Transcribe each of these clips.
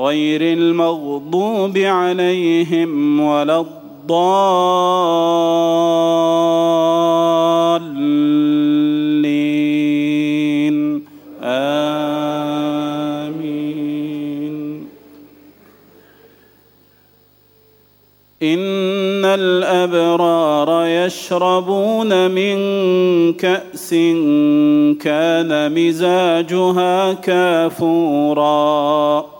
غير المغضوب عليهم ولا الضالين. آمين. إن الأبرار يشربون من كأس كان مزاجها كافوراً.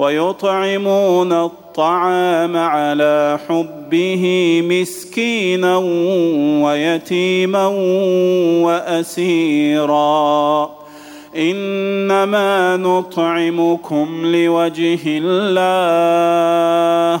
ويطعمون الطعام على حبه مسكينا ويتيما وأسيرا. إنما نطعمكم لوجه الله.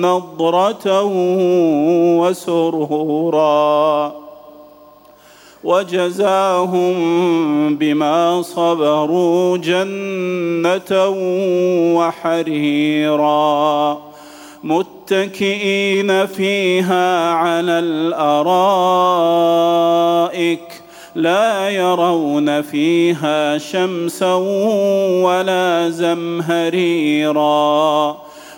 نضرة وسرورا وجزاهم بما صبروا جنة وحريرا متكئين فيها على الأرائك لا يرون فيها شمسا ولا زمهريرا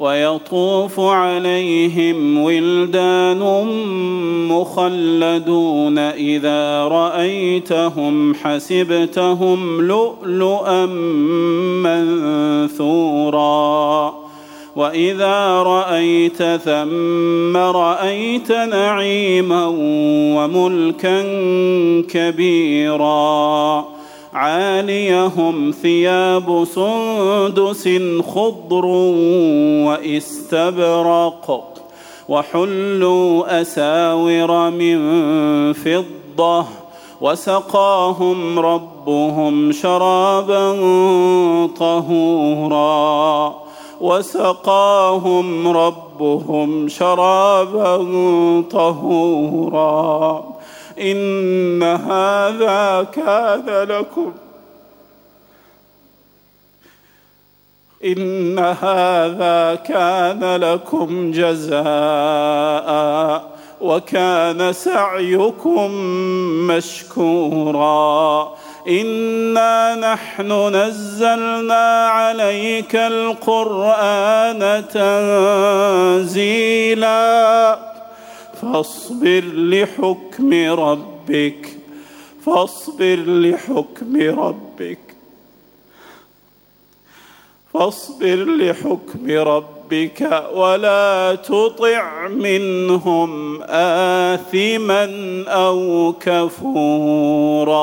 ويطوف عليهم ولدان مخلدون إذا رأيتهم حسبتهم لؤلؤا منثورا. وإذا رأيت ثم رأيت نعيما وملكا كبيرا. عاليهم ثياب سندس خضر واستبرق وحلوا أساور من فضة وسقاهم ربهم شرابا طهورا وسقاهم ربهم شرابا طهورا إن هذا كان لكم. إن هذا كان لكم جزاء وكان سعيكم مشكورا. إنا نحن نزلنا عليك القرآن تنزيلا. فاصبر لحكم ربك فاصبر لحكم ربك. فاصبر لحكم ربك ولا تطع منهم آثما أو كفورا.